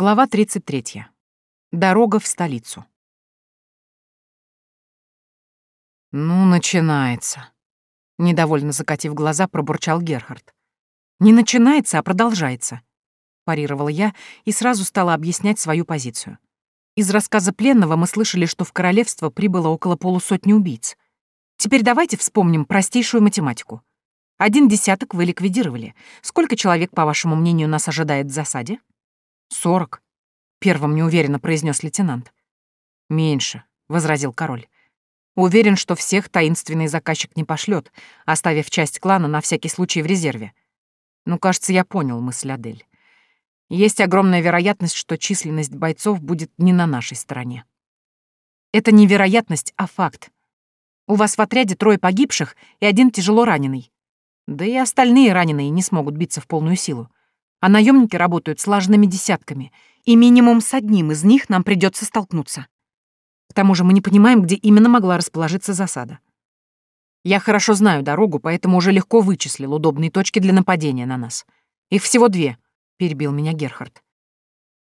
Глава 33. Дорога в столицу. «Ну, начинается», — недовольно закатив глаза, пробурчал Герхард. «Не начинается, а продолжается», — парировала я и сразу стала объяснять свою позицию. Из рассказа пленного мы слышали, что в королевство прибыло около полусотни убийц. Теперь давайте вспомним простейшую математику. Один десяток вы ликвидировали. Сколько человек, по вашему мнению, нас ожидает в засаде? «Сорок», — первым неуверенно произнес лейтенант. «Меньше», — возразил король. «Уверен, что всех таинственный заказчик не пошлет, оставив часть клана на всякий случай в резерве. Ну, кажется, я понял мысль Адель. Есть огромная вероятность, что численность бойцов будет не на нашей стороне. Это не вероятность, а факт. У вас в отряде трое погибших и один тяжело раненый. Да и остальные раненые не смогут биться в полную силу а наемники работают слаженными десятками, и минимум с одним из них нам придется столкнуться. К тому же мы не понимаем, где именно могла расположиться засада. Я хорошо знаю дорогу, поэтому уже легко вычислил удобные точки для нападения на нас. Их всего две, — перебил меня Герхард.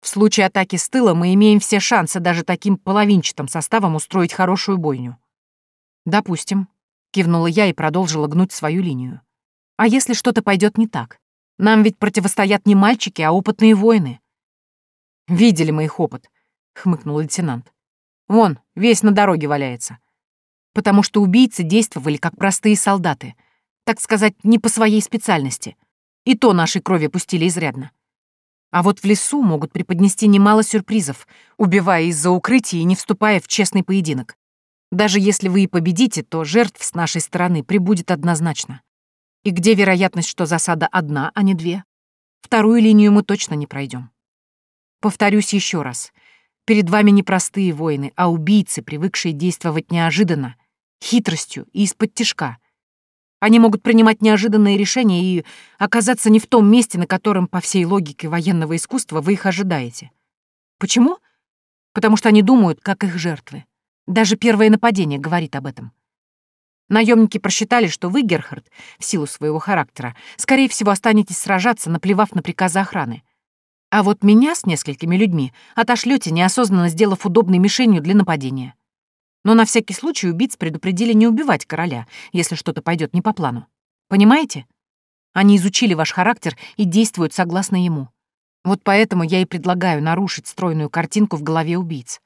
В случае атаки с тыла мы имеем все шансы даже таким половинчатым составом устроить хорошую бойню. Допустим, — кивнула я и продолжила гнуть свою линию. А если что-то пойдет не так? Нам ведь противостоят не мальчики, а опытные воины. Видели мы их опыт, хмыкнул лейтенант. Вон, весь на дороге валяется. Потому что убийцы действовали как простые солдаты, так сказать, не по своей специальности. И то нашей крови пустили изрядно. А вот в лесу могут преподнести немало сюрпризов, убивая из-за укрытия и не вступая в честный поединок. Даже если вы и победите, то жертв с нашей стороны прибудет однозначно. И где вероятность, что засада одна, а не две? Вторую линию мы точно не пройдем. Повторюсь еще раз. Перед вами не простые воины, а убийцы, привыкшие действовать неожиданно, хитростью и из-под тишка. Они могут принимать неожиданные решения и оказаться не в том месте, на котором, по всей логике военного искусства, вы их ожидаете. Почему? Потому что они думают, как их жертвы. Даже первое нападение говорит об этом. Наемники просчитали, что вы, Герхард, в силу своего характера, скорее всего, останетесь сражаться, наплевав на приказы охраны. А вот меня с несколькими людьми отошлете, неосознанно сделав удобной мишенью для нападения. Но на всякий случай убийц предупредили не убивать короля, если что-то пойдет не по плану. Понимаете? Они изучили ваш характер и действуют согласно ему. Вот поэтому я и предлагаю нарушить стройную картинку в голове убийц.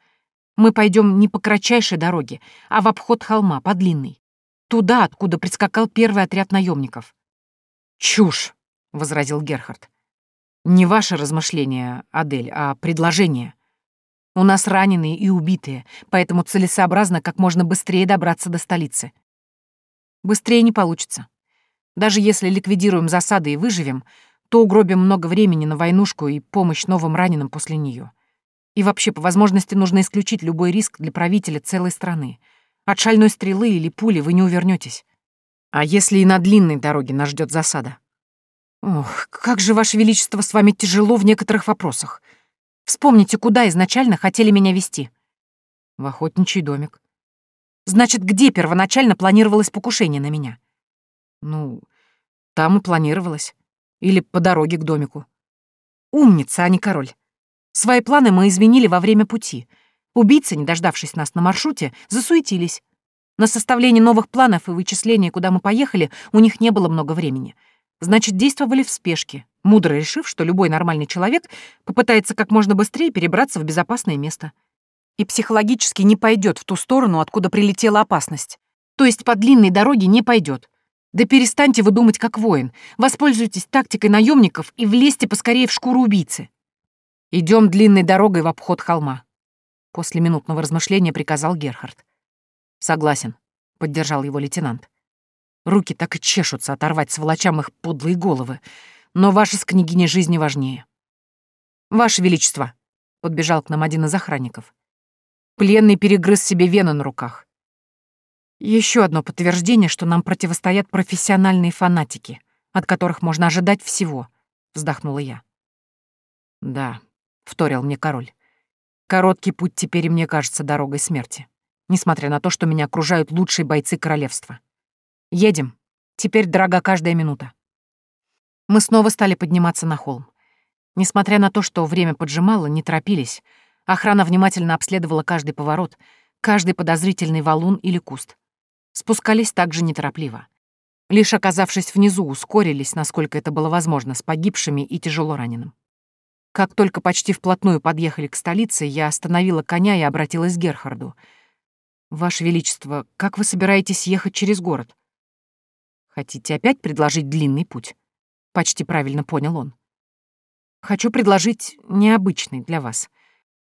Мы пойдем не по кратчайшей дороге, а в обход холма, по длинной. Туда, откуда прискакал первый отряд наемников. «Чушь!» — возразил Герхард. «Не ваше размышление, Адель, а предложение. У нас раненые и убитые, поэтому целесообразно как можно быстрее добраться до столицы. Быстрее не получится. Даже если ликвидируем засады и выживем, то угробим много времени на войнушку и помощь новым раненым после нее. И вообще, по возможности, нужно исключить любой риск для правителя целой страны — от шальной стрелы или пули вы не увернетесь. А если и на длинной дороге нас ждет засада? Ох, как же, Ваше Величество, с вами тяжело в некоторых вопросах. Вспомните, куда изначально хотели меня вести. В охотничий домик. Значит, где первоначально планировалось покушение на меня? Ну, там и планировалось. Или по дороге к домику. Умница, а не король. Свои планы мы изменили во время пути — Убийцы, не дождавшись нас на маршруте, засуетились. На составление новых планов и вычисление, куда мы поехали, у них не было много времени. Значит, действовали в спешке, мудро решив, что любой нормальный человек попытается как можно быстрее перебраться в безопасное место. И психологически не пойдет в ту сторону, откуда прилетела опасность. То есть по длинной дороге не пойдет. Да перестаньте вы думать как воин. Воспользуйтесь тактикой наемников и влезьте поскорее в шкуру убийцы. Идем длинной дорогой в обход холма. После минутного размышления приказал Герхард. «Согласен», — поддержал его лейтенант. «Руки так и чешутся оторвать сволочам их подлые головы, но ваша с княгиней жизни важнее». «Ваше Величество», — подбежал к нам один из охранников. Пленный перегрыз себе вены на руках. Еще одно подтверждение, что нам противостоят профессиональные фанатики, от которых можно ожидать всего, вздохнула я. Да, вторил мне король. Короткий путь теперь мне кажется дорогой смерти, несмотря на то, что меня окружают лучшие бойцы королевства. Едем. Теперь дорога каждая минута. Мы снова стали подниматься на холм. Несмотря на то, что время поджимало, не торопились. Охрана внимательно обследовала каждый поворот, каждый подозрительный валун или куст. Спускались также неторопливо. Лишь оказавшись внизу, ускорились, насколько это было возможно, с погибшими и тяжело раненым. Как только почти вплотную подъехали к столице, я остановила коня и обратилась к Герхарду. «Ваше Величество, как вы собираетесь ехать через город?» «Хотите опять предложить длинный путь?» Почти правильно понял он. «Хочу предложить необычный для вас.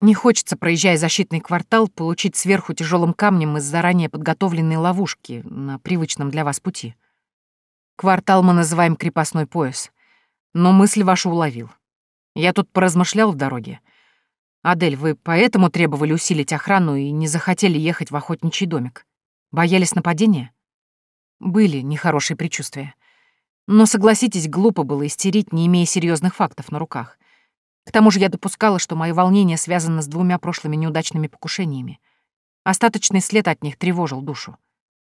Не хочется, проезжая защитный квартал, получить сверху тяжелым камнем из заранее подготовленной ловушки на привычном для вас пути. Квартал мы называем крепостной пояс, но мысль вашу уловил. Я тут поразмышлял в дороге. Адель, вы поэтому требовали усилить охрану и не захотели ехать в охотничий домик? Боялись нападения? Были нехорошие предчувствия. Но, согласитесь, глупо было истерить, не имея серьезных фактов на руках. К тому же я допускала, что мое волнение связано с двумя прошлыми неудачными покушениями. Остаточный след от них тревожил душу.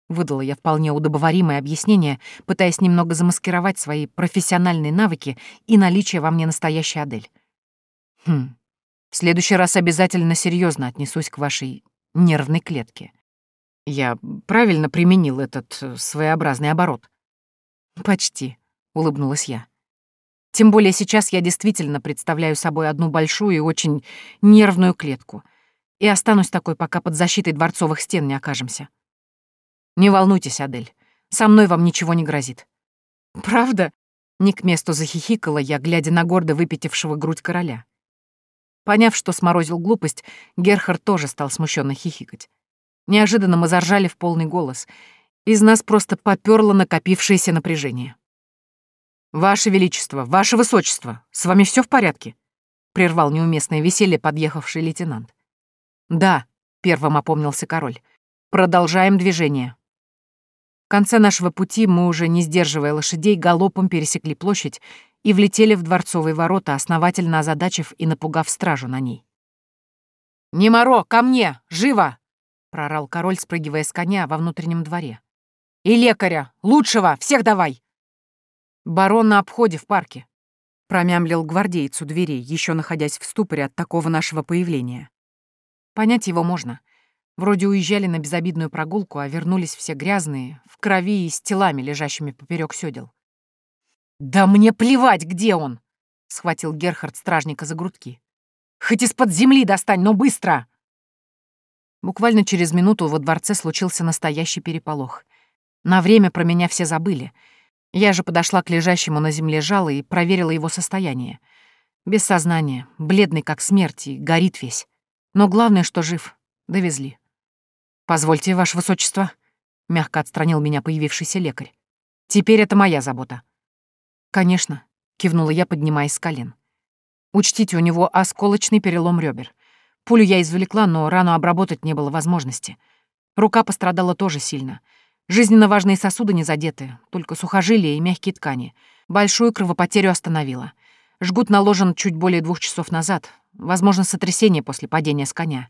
Выдала я вполне удобоваримое объяснение, пытаясь немного замаскировать свои профессиональные навыки и наличие во мне настоящей Адель. Хм, в следующий раз обязательно серьезно отнесусь к вашей нервной клетке. Я правильно применил этот э, своеобразный оборот? Почти, улыбнулась я. Тем более сейчас я действительно представляю собой одну большую и очень нервную клетку. И останусь такой, пока под защитой дворцовых стен не окажемся. Не волнуйтесь, Адель. Со мной вам ничего не грозит. Правда? Не к месту захихикала я, глядя на гордо выпятившего грудь короля. Поняв, что сморозил глупость, Герхард тоже стал смущенно хихикать. Неожиданно мы заржали в полный голос. Из нас просто попёрло накопившееся напряжение. «Ваше Величество, Ваше Высочество, с вами все в порядке?» — прервал неуместное веселье подъехавший лейтенант. «Да», — первым опомнился король. «Продолжаем движение». В конце нашего пути мы, уже не сдерживая лошадей, галопом пересекли площадь и влетели в дворцовые ворота, основательно озадачив и напугав стражу на ней. «Немаро, ко мне! Живо!» — прорал король, спрыгивая с коня во внутреннем дворе. «И лекаря! Лучшего! Всех давай!» «Барон на обходе в парке», — промямлил гвардейцу дверей, еще находясь в ступоре от такого нашего появления. Понять его можно. Вроде уезжали на безобидную прогулку, а вернулись все грязные, в крови и с телами, лежащими поперек сёдел. «Да мне плевать, где он!» — схватил Герхард стражника за грудки. «Хоть из-под земли достань, но быстро!» Буквально через минуту во дворце случился настоящий переполох. На время про меня все забыли. Я же подошла к лежащему на земле жало и проверила его состояние. Без сознания, бледный как смерть и горит весь. Но главное, что жив. Довезли. «Позвольте, Ваше Высочество», — мягко отстранил меня появившийся лекарь. «Теперь это моя забота». «Конечно», — кивнула я, поднимаясь с колен. «Учтите, у него осколочный перелом ребер. Пулю я извлекла, но рану обработать не было возможности. Рука пострадала тоже сильно. Жизненно важные сосуды не задеты, только сухожилия и мягкие ткани. Большую кровопотерю остановила. Жгут наложен чуть более двух часов назад. Возможно, сотрясение после падения с коня.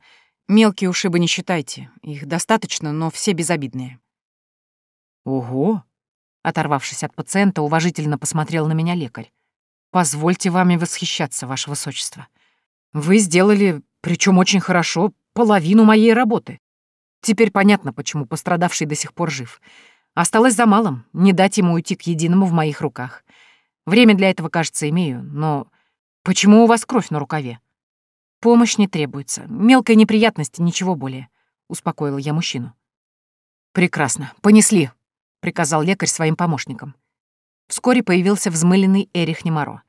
Мелкие ушибы не считайте. Их достаточно, но все безобидные. Ого! Оторвавшись от пациента, уважительно посмотрел на меня лекарь. Позвольте вами восхищаться, ваше высочество. Вы сделали, причем очень хорошо, половину моей работы. Теперь понятно, почему пострадавший до сих пор жив. Осталось за малым — не дать ему уйти к единому в моих руках. Время для этого, кажется, имею, но почему у вас кровь на рукаве? «Помощь не требуется. Мелкая неприятность, ничего более», — успокоила я мужчину. «Прекрасно. Понесли», — приказал лекарь своим помощникам. Вскоре появился взмыленный Эрих Немаро.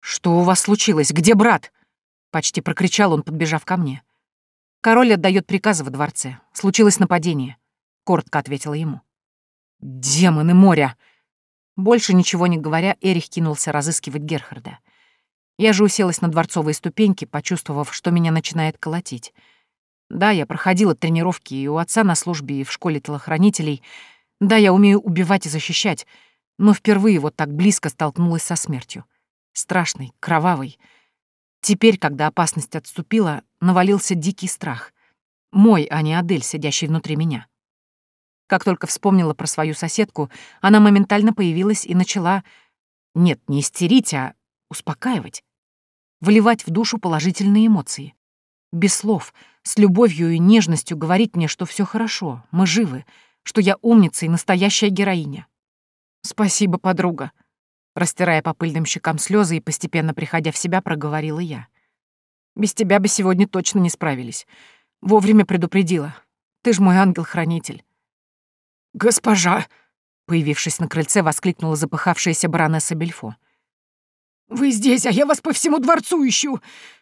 «Что у вас случилось? Где брат?» — почти прокричал он, подбежав ко мне. «Король отдает приказы во дворце. Случилось нападение», — коротко ответила ему. «Демоны моря!» Больше ничего не говоря, Эрих кинулся разыскивать Герхарда. Я же уселась на дворцовые ступеньки, почувствовав, что меня начинает колотить. Да, я проходила тренировки и у отца на службе, и в школе телохранителей. Да, я умею убивать и защищать, но впервые вот так близко столкнулась со смертью. Страшной, кровавой. Теперь, когда опасность отступила, навалился дикий страх. Мой, а не Адель, сидящий внутри меня. Как только вспомнила про свою соседку, она моментально появилась и начала... Нет, не истерить, а успокаивать. Вливать в душу положительные эмоции. Без слов, с любовью и нежностью говорить мне, что все хорошо, мы живы, что я умница и настоящая героиня. Спасибо, подруга. Растирая по пыльным щекам слезы и постепенно приходя в себя, проговорила я. Без тебя бы сегодня точно не справились. Вовремя предупредила. Ты ж мой ангел-хранитель. «Госпожа!» — появившись на крыльце, воскликнула запыхавшаяся баронесса Бельфо. «Вы здесь, а я вас по всему дворцу ищу!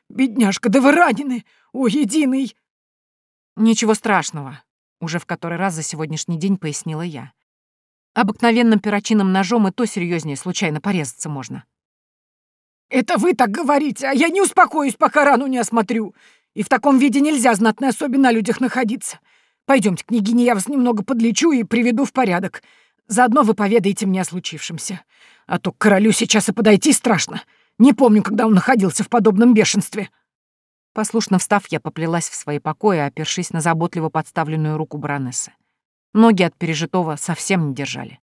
Бедняжка, да вы ранены! О, единый!» «Ничего страшного», — уже в который раз за сегодняшний день пояснила я. «Обыкновенным перочинным ножом и то серьезнее случайно порезаться можно». «Это вы так говорите, а я не успокоюсь, пока рану не осмотрю. И в таком виде нельзя знатной особи на людях находиться. Пойдемте, княгиня, я вас немного подлечу и приведу в порядок. Заодно вы поведаете мне о случившемся. А то к королю сейчас и подойти страшно. Не помню, когда он находился в подобном бешенстве». Послушно встав, я поплелась в свои покои, опершись на заботливо подставленную руку баронессы. Ноги от пережитого совсем не держали.